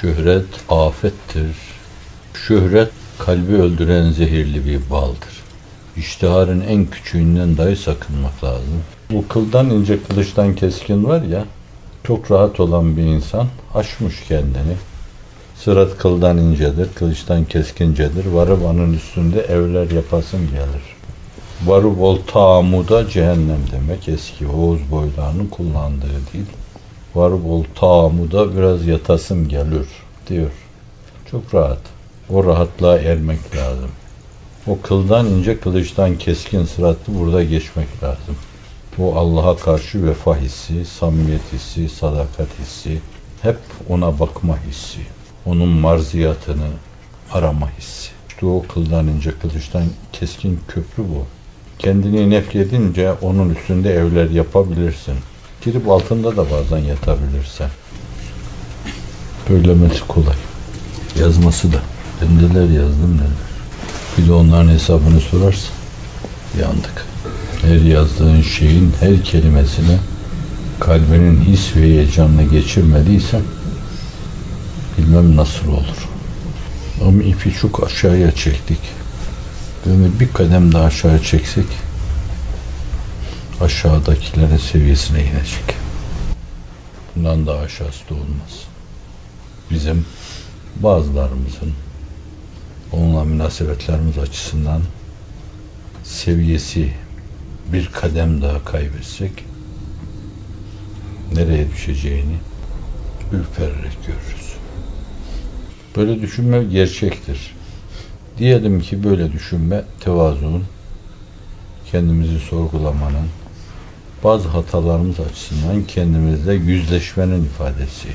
Şöhret afettir. Şöhret kalbi öldüren zehirli bir baldır. İştiharın en küçüğünden dahi sakınmak lazım. Bu kıldan ince kılıçtan keskin var ya, çok rahat olan bir insan aşmış kendini. Sırat kıldan incedir, kılıçtan keskincedir. Varıp anın üstünde evler yapasın gelir. Varıp ol taamuda cehennem demek. Eski Oğuz boylarının kullandığı değil. Varıp ol taamuda biraz yatasım gelir diyor. Çok rahat. O rahatlığa ermek lazım. O kıldan ince, kılıçtan keskin sıratlı burada geçmek lazım. Bu Allah'a karşı vefa hissi, samimiyet hissi, sadakat hissi, hep ona bakma hissi, onun marziyatını arama hissi. İşte o kıldan ince, kılıçtan keskin köprü bu. Kendini nefledince onun üstünde evler yapabilirsin. Girip altında da bazen yatabilirsen. Böylemesi kolay. Yazması da. Ben neler yazdım neler. Bir de onların hesabını sorarsın. Yandık. Her yazdığın şeyin her kelimesine kalbinin his ve heyecanını geçirmediysen bilmem nasıl olur. Ama ipi çok aşağıya çektik. Böyle bir kadem daha aşağı çeksek aşağıdakilerin seviyesine inecek. Bundan daha aşağısı da olmaz. Bizim bazılarımızın onunla münasebetlerimiz açısından seviyesi bir kadem daha kaybetsek nereye düşeceğini ürpererek görürüz. Böyle düşünme gerçektir. Diyelim ki böyle düşünme tevazuun, kendimizi sorgulamanın, bazı hatalarımız açısından kendimizle yüzleşmenin ifadesi.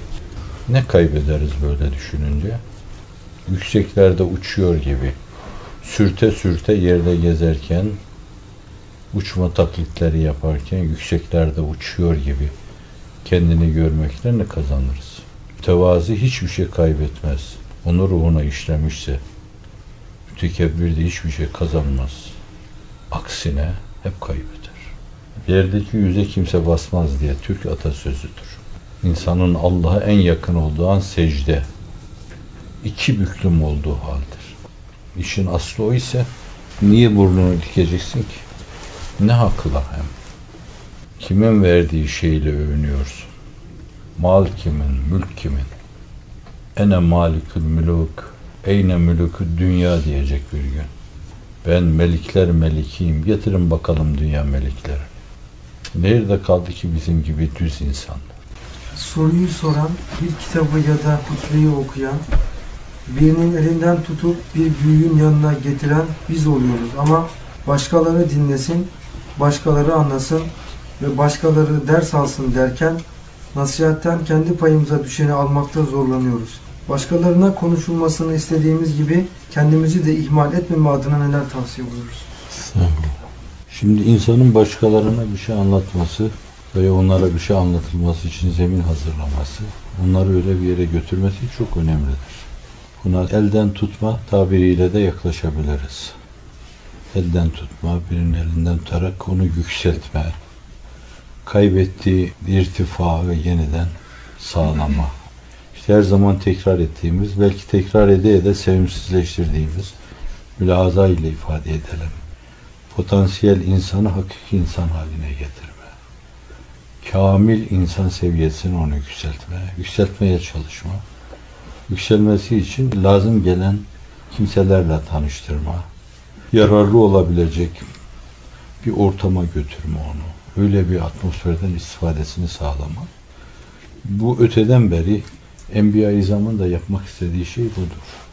Ne kaybederiz böyle düşününce? Yükseklerde uçuyor gibi, sürte sürte yerde gezerken, uçma taklitleri yaparken yükseklerde uçuyor gibi kendini görmekle ne kazanırız? Tevazi hiçbir şey kaybetmez. Onu ruhuna işlemişse, mütekebbir de hiçbir şey kazanmaz. Aksine hep kaybeder. Yerdeki yüze kimse basmaz diye Türk atasözüdür. İnsanın Allah'a en yakın olduğu an secde. iki büklüm olduğu haldir. İşin aslı o ise niye burnunu dikeceksin ki? Ne hakla hem? Kimin verdiği şeyle övünüyorsun? Mal kimin, mülk kimin? Ene malikül müluk, eyne mülükü dünya diyecek bir gün. Ben melikler melikiyim, getirin bakalım dünya melikleri. Nerede kaldı ki bizim gibi düz insan? Soruyu soran, bir kitabı ya da hutbeyi okuyan, birinin elinden tutup bir büyüğün yanına getiren biz oluyoruz. Ama başkaları dinlesin, başkaları anlasın ve başkaları ders alsın derken nasihatten kendi payımıza düşeni almakta zorlanıyoruz. Başkalarına konuşulmasını istediğimiz gibi kendimizi de ihmal etmeme adına neler tavsiye buyururuz? Şimdi insanın başkalarına bir şey anlatması veya onlara bir şey anlatılması için zemin hazırlaması, onları öyle bir yere götürmesi çok önemlidir. Buna elden tutma tabiriyle de yaklaşabiliriz. Elden tutma, birinin elinden tutarak onu yükseltme, kaybettiği irtifa ve yeniden sağlama. İşte her zaman tekrar ettiğimiz, belki tekrar ede ede sevimsizleştirdiğimiz mülahaza ile ifade edelim. Potansiyel insanı hakiki insan haline getirme. Kamil insan seviyesini onu yükseltme, yükseltmeye çalışma. Yükselmesi için lazım gelen kimselerle tanıştırma, yararlı olabilecek bir ortama götürme onu. Öyle bir atmosferden istifadesini sağlama. Bu öteden beri Enbiya-i da yapmak istediği şey budur.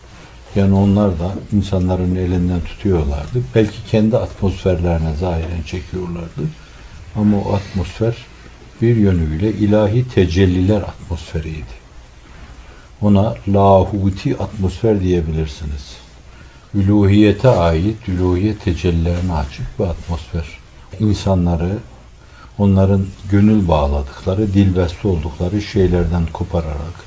Yani onlar da insanların elinden tutuyorlardı. Belki kendi atmosferlerine zahiren çekiyorlardı. Ama o atmosfer bir yönüyle ilahi tecelliler atmosferiydi. Ona lahuti atmosfer diyebilirsiniz. Üluhiyete ait, üluhiyet tecellilerine açık bir atmosfer. İnsanları onların gönül bağladıkları, dilbeste oldukları şeylerden kopararak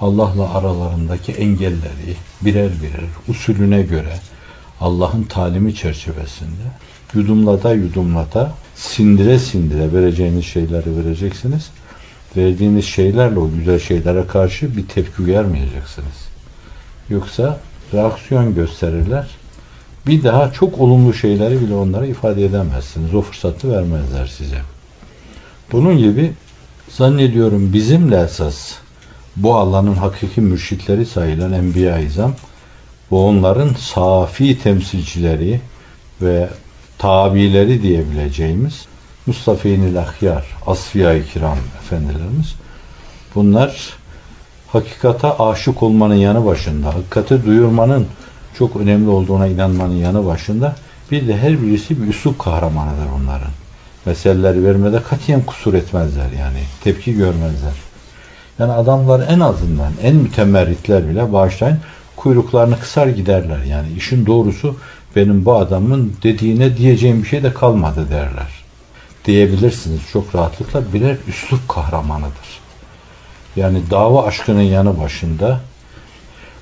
Allah'la aralarındaki engelleri birer birer usulüne göre Allah'ın talimi çerçevesinde yudumlata yudumlata sindire sindire vereceğiniz şeyleri vereceksiniz. verdiğiniz şeylerle o güzel şeylere karşı bir tepki vermeyeceksiniz. Yoksa reaksiyon gösterirler. Bir daha çok olumlu şeyleri bile onlara ifade edemezsiniz. O fırsatı vermezler size. Bunun gibi zannediyorum bizimle esas bu Allah'ın hakiki mürşitleri sayılan Enbiya-i İzam ve onların safi temsilcileri ve tabileri diyebileceğimiz Mustafa-i Ahyar, Asfiya-i Kiram efendilerimiz bunlar hakikata aşık olmanın yanı başında, hakikati duyurmanın çok önemli olduğuna inanmanın yanı başında bir de her birisi bir üslup kahramanıdır onların. Meseleleri vermede katiyen kusur etmezler yani. Tepki görmezler. Yani adamlar en azından en mütemerritler bile bağışlayın kuyruklarını kısar giderler. Yani işin doğrusu benim bu adamın dediğine diyeceğim bir şey de kalmadı derler. Diyebilirsiniz çok rahatlıkla birer üslup kahramanıdır. Yani dava aşkının yanı başında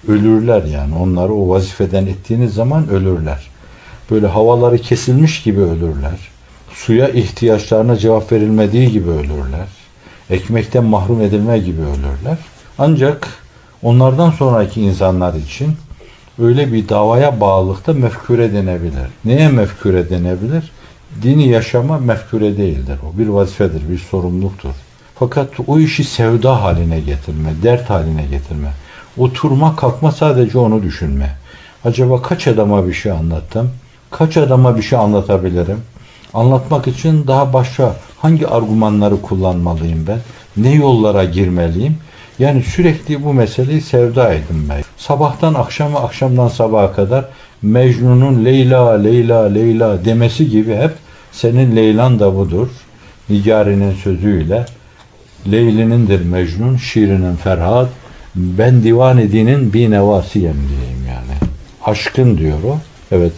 ölürler yani. Onları o vazifeden ettiğiniz zaman ölürler. Böyle havaları kesilmiş gibi ölürler. Suya ihtiyaçlarına cevap verilmediği gibi ölürler. Ekmekten mahrum edilme gibi ölürler. Ancak onlardan sonraki insanlar için öyle bir davaya bağlılıkta mefkure denebilir. Neye mefkure denebilir? Dini yaşama mefkure değildir. O bir vazifedir, bir sorumluluktur. Fakat o işi sevda haline getirme, dert haline getirme. Oturma kalkma sadece onu düşünme. Acaba kaç adama bir şey anlattım? Kaç adama bir şey anlatabilirim? Anlatmak için daha başka hangi argümanları kullanmalıyım ben? Ne yollara girmeliyim? Yani sürekli bu meseleyi sevda edinmek. Sabahtan akşama, akşamdan sabaha kadar Mecnun'un Leyla, Leyla, Leyla demesi gibi hep senin Leylan da budur. Nicari'nin sözüyle Leyli'nindir Mecnun, şiirinin Ferhat, ben divan edinin bir nevasiyem diyeyim yani. Aşkın diyor o. Evet.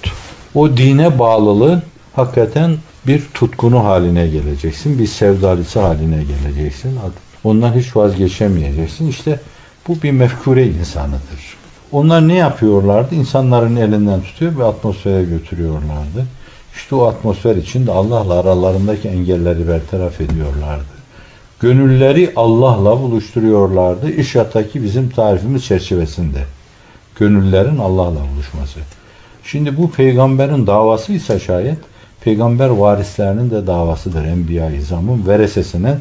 O dine bağlılığı hakikaten bir tutkunu haline geleceksin. Bir sevdalısı haline geleceksin. Ondan hiç vazgeçemeyeceksin. İşte bu bir mefkure insanıdır. Onlar ne yapıyorlardı? İnsanların elinden tutuyor ve atmosfere götürüyorlardı. İşte o atmosfer içinde Allah'la aralarındaki engelleri bertaraf ediyorlardı. Gönülleri Allah'la buluşturuyorlardı. İşattaki bizim tarifimiz çerçevesinde. Gönüllerin Allah'la buluşması. Şimdi bu peygamberin davası ise şayet peygamber varislerinin de davasıdır. Enbiya-i İzam'ın veresesinin.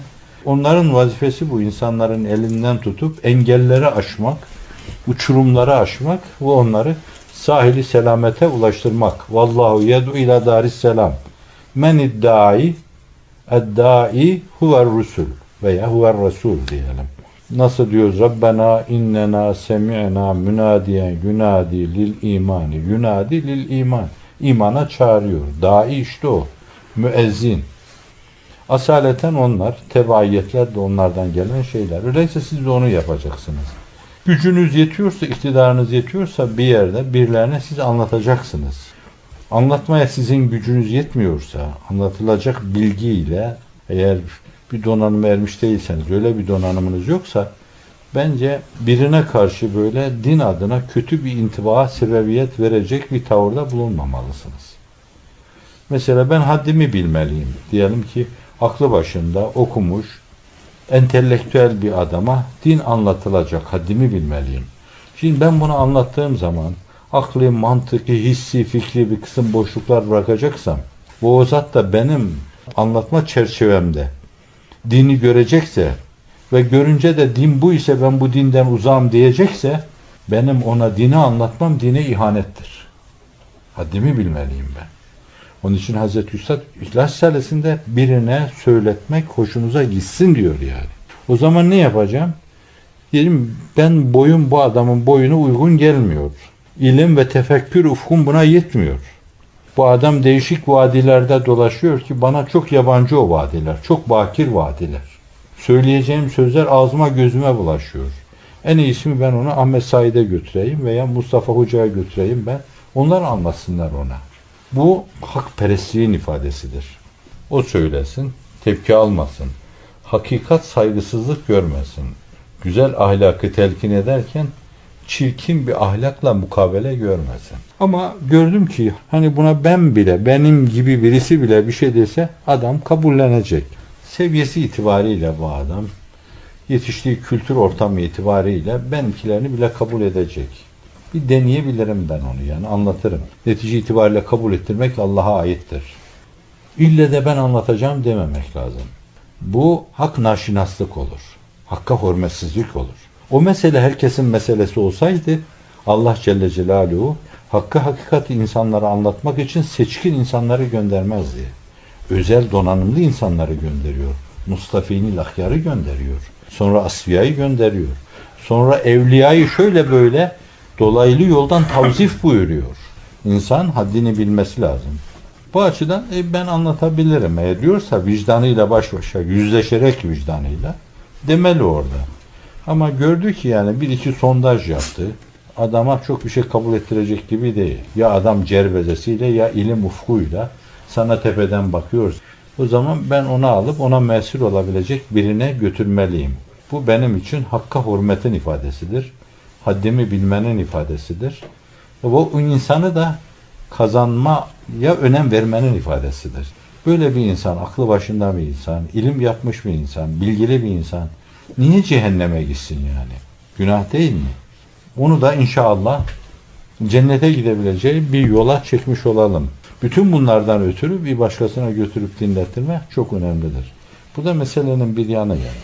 Onların vazifesi bu insanların elinden tutup engelleri aşmak, uçurumları aşmak ve onları sahili selamete ulaştırmak. Vallahu yed'u ila daris selam. Men iddai eddai huver rusul veya huver rasul diyelim. Nasıl diyoruz? Rabbena innena semi'na münadiyen yunadi lil imani. Yunadi lil iman. İmana çağırıyor. Dai işte o. Müezzin. Asaleten onlar, tebaiyetler de onlardan gelen şeyler. Öyleyse siz de onu yapacaksınız. Gücünüz yetiyorsa, iktidarınız yetiyorsa bir yerde birilerine siz anlatacaksınız. Anlatmaya sizin gücünüz yetmiyorsa, anlatılacak bilgiyle eğer bir donanım ermiş değilseniz, öyle bir donanımınız yoksa bence birine karşı böyle din adına kötü bir intiba sebebiyet verecek bir tavırda bulunmamalısınız. Mesela ben haddimi bilmeliyim. Diyelim ki aklı başında okumuş, entelektüel bir adama din anlatılacak, haddimi bilmeliyim. Şimdi ben bunu anlattığım zaman akli, mantıki, hissi, fikri bir kısım boşluklar bırakacaksam bu o zat da benim anlatma çerçevemde dini görecekse ve görünce de din bu ise ben bu dinden uzağım diyecekse benim ona dini anlatmam dine ihanettir. Haddimi bilmeliyim ben. Onun için Hazreti Üstad İhlas Risalesi'nde birine söyletmek hoşunuza gitsin diyor yani. O zaman ne yapacağım? Diyelim ben boyum bu adamın boyuna uygun gelmiyor. İlim ve tefekkür ufkum buna yetmiyor. Bu adam değişik vadilerde dolaşıyor ki bana çok yabancı o vadiler. Çok bakir vadiler. Söyleyeceğim sözler ağzıma gözüme bulaşıyor. En iyisi ben onu Ahmet Said'e götüreyim veya Mustafa Hoca'ya götüreyim ben. Onlar anlatsınlar ona. Bu hakperestliğin ifadesidir. O söylesin, tepki almasın. Hakikat saygısızlık görmesin. Güzel ahlakı telkin ederken çirkin bir ahlakla mukabele görmesin. Ama gördüm ki hani buna ben bile, benim gibi birisi bile bir şey dese adam kabullenecek. Seviyesi itibariyle bu adam yetiştiği kültür ortamı itibariyle benimkilerini bile kabul edecek. Bir deneyebilirim ben onu yani anlatırım. Netice itibariyle kabul ettirmek Allah'a aittir. İlle de ben anlatacağım dememek lazım. Bu hak naşinaslık olur. Hakka hürmetsizlik olur. O mesele herkesin meselesi olsaydı Allah Celle Celaluhu hakkı hakikati insanlara anlatmak için seçkin insanları göndermezdi. Özel donanımlı insanları gönderiyor. Mustafini Lahyar'ı gönderiyor. Sonra Asfiya'yı gönderiyor. Sonra Evliya'yı şöyle böyle dolaylı yoldan tavzif buyuruyor. İnsan haddini bilmesi lazım. Bu açıdan e, ben anlatabilirim. Eğer diyorsa vicdanıyla baş başa, yüzleşerek vicdanıyla demeli orada. Ama gördü ki yani bir iki sondaj yaptı. Adama çok bir şey kabul ettirecek gibi değil. Ya adam cervezesiyle ya ilim ufkuyla sana tepeden bakıyoruz. O zaman ben onu alıp ona mesul olabilecek birine götürmeliyim. Bu benim için hakka hürmetin ifadesidir. Haddimi bilmenin ifadesidir. Bu insanı da kazanmaya önem vermenin ifadesidir. Böyle bir insan, aklı başında bir insan, ilim yapmış bir insan, bilgili bir insan niye cehenneme gitsin yani? Günah değil mi? Onu da inşallah cennete gidebileceği bir yola çekmiş olalım. Bütün bunlardan ötürü bir başkasına götürüp dinlettirme çok önemlidir. Bu da meselenin bir yanı yani.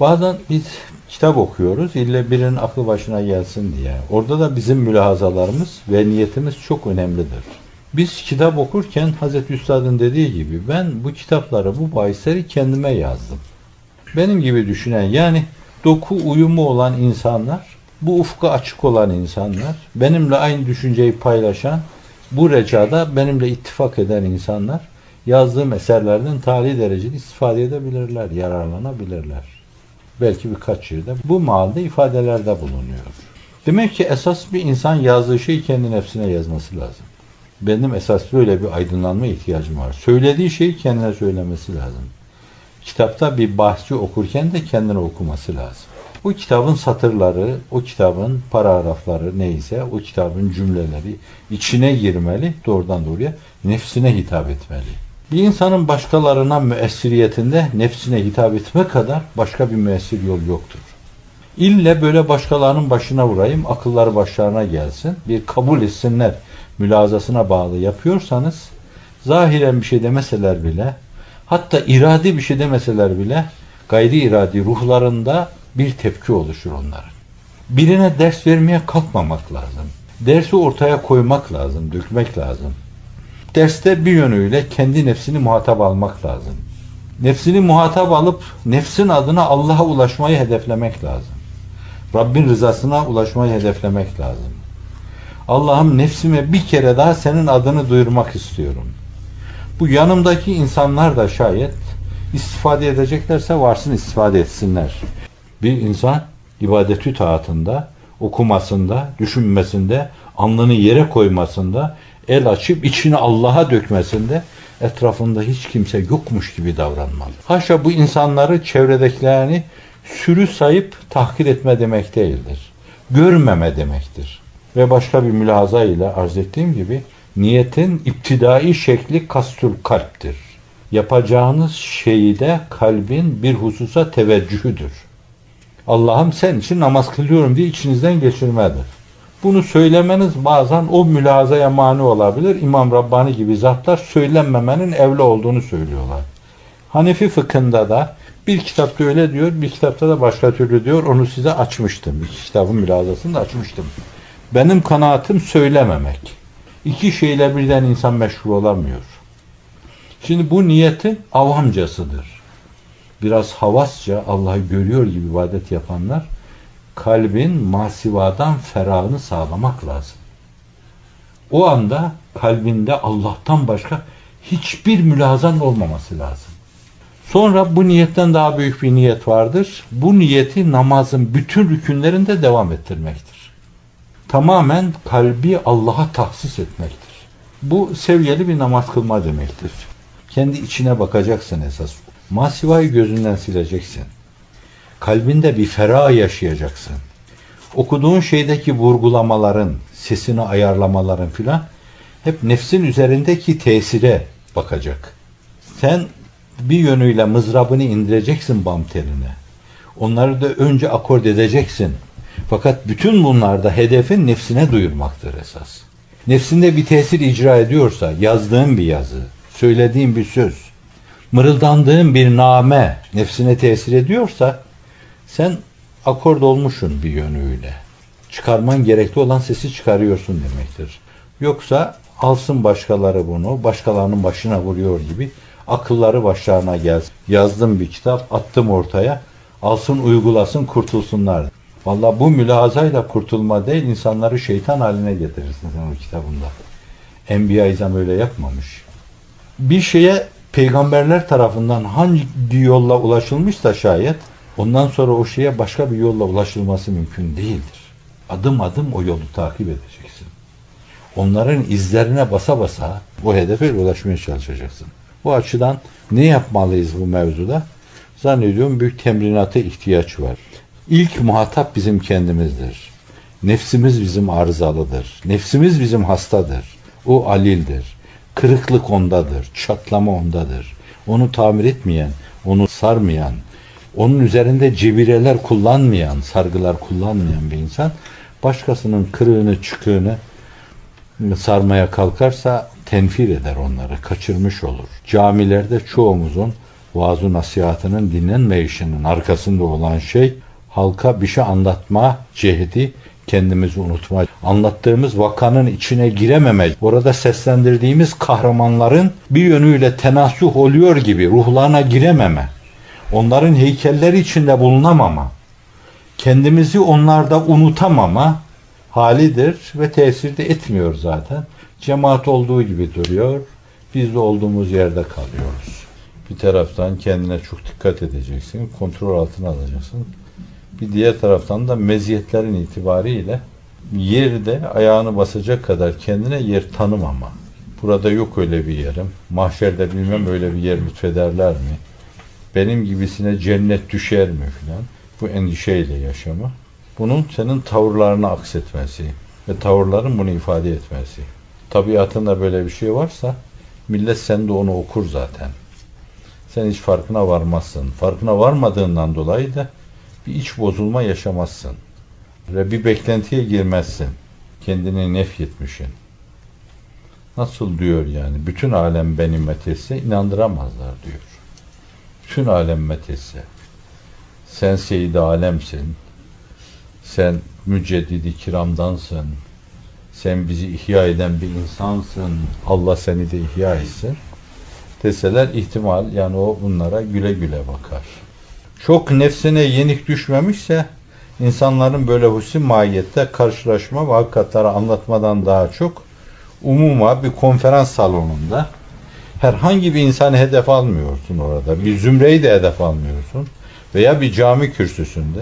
Bazen biz kitap okuyoruz, ille birinin aklı başına gelsin diye. Orada da bizim mülahazalarımız ve niyetimiz çok önemlidir. Biz kitap okurken Hazreti Üstad'ın dediği gibi ben bu kitapları, bu bahisleri kendime yazdım. Benim gibi düşünen yani doku uyumu olan insanlar, bu ufka açık olan insanlar, benimle aynı düşünceyi paylaşan, bu recada benimle ittifak eden insanlar yazdığım eserlerden tali derecede istifade edebilirler, yararlanabilirler. Belki birkaç yerde bu malda ifadelerde bulunuyor. Demek ki esas bir insan yazdığı şeyi kendi nefsine yazması lazım. Benim esas böyle bir aydınlanma ihtiyacım var. Söylediği şeyi kendine söylemesi lazım. Kitapta bir bahsi okurken de kendine okuması lazım. O kitabın satırları, o kitabın paragrafları neyse, o kitabın cümleleri içine girmeli, doğrudan doğruya nefsine hitap etmeli. Bir insanın başkalarına müessiriyetinde nefsine hitap etme kadar başka bir müessir yol yoktur. İlle böyle başkalarının başına vurayım, akılları başlarına gelsin, bir kabul etsinler mülazasına bağlı yapıyorsanız, zahiren bir şey demeseler bile, hatta iradi bir şey demeseler bile, gayri iradi ruhlarında bir tepki oluşur onların. Birine ders vermeye kalkmamak lazım. Dersi ortaya koymak lazım, dökmek lazım. Derste bir yönüyle kendi nefsini muhatap almak lazım. Nefsini muhatap alıp nefsin adına Allah'a ulaşmayı hedeflemek lazım. Rabbin rızasına ulaşmayı hedeflemek lazım. Allah'ım nefsime bir kere daha senin adını duyurmak istiyorum. Bu yanımdaki insanlar da şayet istifade edeceklerse varsın istifade etsinler. Bir insan ibadetü taatında, okumasında, düşünmesinde, alnını yere koymasında, el açıp içini Allah'a dökmesinde etrafında hiç kimse yokmuş gibi davranmalı. Haşa bu insanları çevredekilerini sürü sayıp tahkir etme demek değildir. Görmeme demektir. Ve başka bir mülahaza ile arz ettiğim gibi niyetin iptidai şekli kastül kalptir. Yapacağınız şeyde kalbin bir hususa teveccühüdür. Allah'ım sen için namaz kılıyorum diye içinizden geçirmedir. Bunu söylemeniz bazen o mülazaya mani olabilir. İmam Rabbani gibi zatlar söylenmemenin evli olduğunu söylüyorlar. Hanefi fıkhında da bir kitapta öyle diyor, bir kitapta da başka türlü diyor. Onu size açmıştım. İki kitabın mülazasını da açmıştım. Benim kanaatim söylememek. İki şeyle birden insan meşhur olamıyor. Şimdi bu niyetin avamcasıdır. Biraz havasça Allah'ı görüyor gibi ibadet yapanlar kalbin masivadan ferahını sağlamak lazım. O anda kalbinde Allah'tan başka hiçbir mülazan olmaması lazım. Sonra bu niyetten daha büyük bir niyet vardır. Bu niyeti namazın bütün rükünlerinde devam ettirmektir. Tamamen kalbi Allah'a tahsis etmektir. Bu seviyeli bir namaz kılma demektir. Kendi içine bakacaksın esas. Masivayı gözünden sileceksin kalbinde bir ferah yaşayacaksın. Okuduğun şeydeki vurgulamaların, sesini ayarlamaların filan hep nefsin üzerindeki tesire bakacak. Sen bir yönüyle mızrabını indireceksin bam teline. Onları da önce akord edeceksin. Fakat bütün bunlarda hedefin nefsine duyurmaktır esas. Nefsinde bir tesir icra ediyorsa, yazdığın bir yazı, söylediğin bir söz, mırıldandığın bir name nefsine tesir ediyorsa, sen akord olmuşsun bir yönüyle. Çıkarman gerekli olan sesi çıkarıyorsun demektir. Yoksa alsın başkaları bunu, başkalarının başına vuruyor gibi akılları başlarına gelsin. Yazdım bir kitap, attım ortaya, alsın uygulasın kurtulsunlar. Valla bu mülazayla kurtulma değil, insanları şeytan haline getirirsin sen o kitabında. Enbiya İzam öyle yapmamış. Bir şeye peygamberler tarafından hangi yolla ulaşılmışsa şayet, ondan sonra o şeye başka bir yolla ulaşılması mümkün değildir. Adım adım o yolu takip edeceksin. Onların izlerine basa basa bu hedefe ulaşmaya çalışacaksın. Bu açıdan ne yapmalıyız bu mevzuda? Zannediyorum büyük temrinata ihtiyaç var. İlk muhatap bizim kendimizdir. Nefsimiz bizim arızalıdır. Nefsimiz bizim hastadır. O alildir. Kırıklık ondadır. Çatlama ondadır. Onu tamir etmeyen, onu sarmayan, onun üzerinde cebireler kullanmayan, sargılar kullanmayan bir insan başkasının kırığını, çıkığını sarmaya kalkarsa tenfir eder onları, kaçırmış olur. Camilerde çoğumuzun vaaz nasihatının dinlenmeyişinin arkasında olan şey halka bir şey anlatma cehdi kendimizi unutma. Anlattığımız vakanın içine girememe, orada seslendirdiğimiz kahramanların bir yönüyle tenasuh oluyor gibi ruhlarına girememe, onların heykelleri içinde bulunamama, kendimizi onlarda unutamama halidir ve tesir de etmiyor zaten. Cemaat olduğu gibi duruyor, biz de olduğumuz yerde kalıyoruz. Bir taraftan kendine çok dikkat edeceksin, kontrol altına alacaksın. Bir diğer taraftan da meziyetlerin itibariyle yerde ayağını basacak kadar kendine yer tanımama. Burada yok öyle bir yerim. Mahşerde bilmem öyle bir yer lütfederler mi? Benim gibisine cennet düşer mi filan. Bu endişeyle yaşama. Bunun senin tavırlarına aksetmesi ve tavırların bunu ifade etmesi. Tabiatında böyle bir şey varsa millet sende onu okur zaten. Sen hiç farkına varmazsın. Farkına varmadığından dolayı da bir iç bozulma yaşamazsın. Ve bir beklentiye girmezsin. Kendini nefyetmişsin. Nasıl diyor yani? Bütün alem benim metesse inandıramazlar diyor. Bütün alem metesse. Sen seyid alemsin. Sen müceddidi kiramdansın. Sen bizi ihya eden bir insansın. Allah seni de ihya etsin. Deseler ihtimal yani o bunlara güle güle bakar çok nefsine yenik düşmemişse insanların böyle husi mahiyette karşılaşma ve hakikatleri anlatmadan daha çok umuma bir konferans salonunda herhangi bir insanı hedef almıyorsun orada. Bir zümreyi de hedef almıyorsun. Veya bir cami kürsüsünde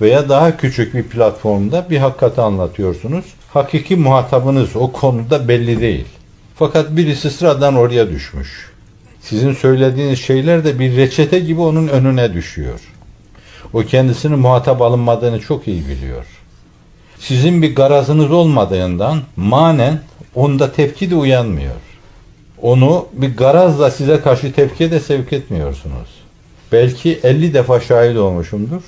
veya daha küçük bir platformda bir hakikati anlatıyorsunuz. Hakiki muhatabınız o konuda belli değil. Fakat birisi sıradan oraya düşmüş. Sizin söylediğiniz şeyler de bir reçete gibi onun önüne düşüyor. O kendisinin muhatap alınmadığını çok iyi biliyor. Sizin bir garazınız olmadığından manen onda tepki de uyanmıyor. Onu bir garazla size karşı tepkiye de sevk etmiyorsunuz. Belki 50 defa şahit olmuşumdur.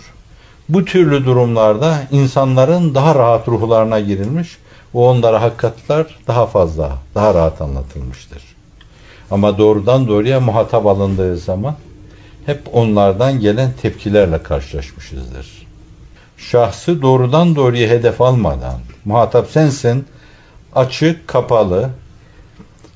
Bu türlü durumlarda insanların daha rahat ruhlarına girilmiş ve onlara hakikatler daha fazla, daha rahat anlatılmıştır. Ama doğrudan doğruya muhatap alındığı zaman hep onlardan gelen tepkilerle karşılaşmışızdır. Şahsı doğrudan doğruya hedef almadan, muhatap sensin, açık, kapalı,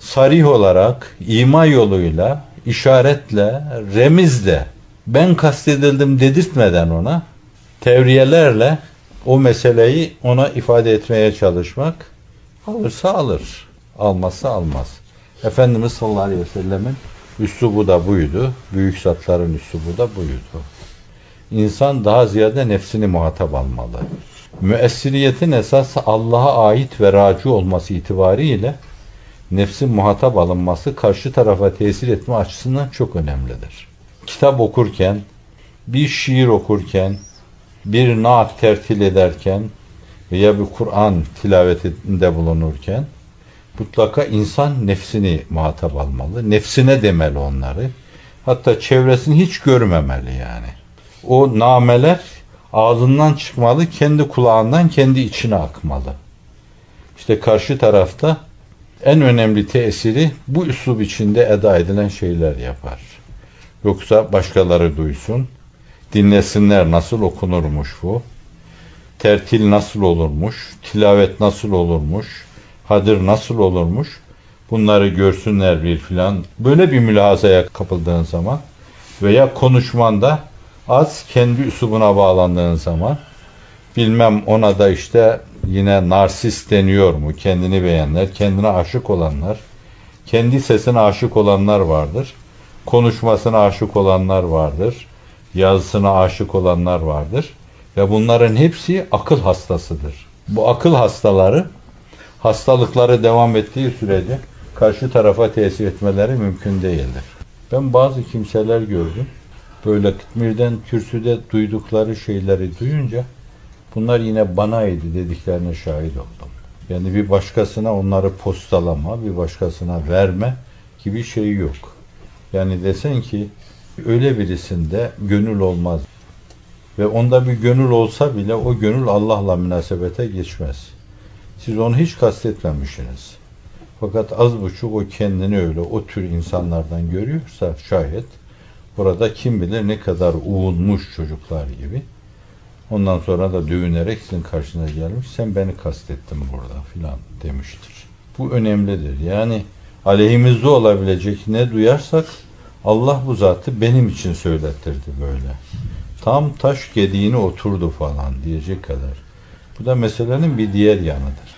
sarih olarak, ima yoluyla, işaretle, remizle, ben kastedildim dedirtmeden ona, tevriyelerle o meseleyi ona ifade etmeye çalışmak, alırsa alır, almazsa almaz. Efendimiz sallallahu aleyhi ve sellemin üslubu da buydu. Büyük zatların üslubu da buydu. İnsan daha ziyade nefsini muhatap almalı. Müessiriyetin esas Allah'a ait ve raci olması itibariyle nefsin muhatap alınması karşı tarafa tesir etme açısından çok önemlidir. Kitap okurken, bir şiir okurken, bir naat tertil ederken veya bir Kur'an tilavetinde bulunurken mutlaka insan nefsini muhatap almalı. Nefsine demeli onları. Hatta çevresini hiç görmemeli yani. o nameler ağzından çıkmalı, kendi kulağından kendi içine akmalı. İşte karşı tarafta en önemli tesiri bu üslub içinde eda edilen şeyler yapar. Yoksa başkaları duysun, dinlesinler nasıl okunurmuş bu, tertil nasıl olurmuş, tilavet nasıl olurmuş, hadir nasıl olurmuş, bunları görsünler bir filan. Böyle bir mülahazaya kapıldığın zaman veya konuşmanda az kendi üslubuna bağlandığın zaman bilmem ona da işte yine narsist deniyor mu? Kendini beğenler, kendine aşık olanlar, kendi sesine aşık olanlar vardır. Konuşmasına aşık olanlar vardır. Yazısına aşık olanlar vardır. Ve bunların hepsi akıl hastasıdır. Bu akıl hastaları hastalıkları devam ettiği sürece karşı tarafa tesir etmeleri mümkün değildir. Ben bazı kimseler gördüm. Böyle kıtmirden kürsüde duydukları şeyleri duyunca bunlar yine banaydı dediklerine şahit oldum. Yani bir başkasına onları postalama, bir başkasına verme gibi şey yok. Yani desen ki öyle birisinde gönül olmaz. Ve onda bir gönül olsa bile o gönül Allah'la münasebete geçmez. Siz onu hiç kastetmemişsiniz. Fakat az buçuk o kendini öyle o tür insanlardan görüyorsa şayet burada kim bilir ne kadar uğunmuş çocuklar gibi ondan sonra da dövünerek sizin karşınıza gelmiş sen beni kastettin burada filan demiştir. Bu önemlidir. Yani aleyhimizde olabilecek ne duyarsak Allah bu zatı benim için söylettirdi böyle. Tam taş gediğini oturdu falan diyecek kadar. Bu da meselenin bir diğer yanıdır.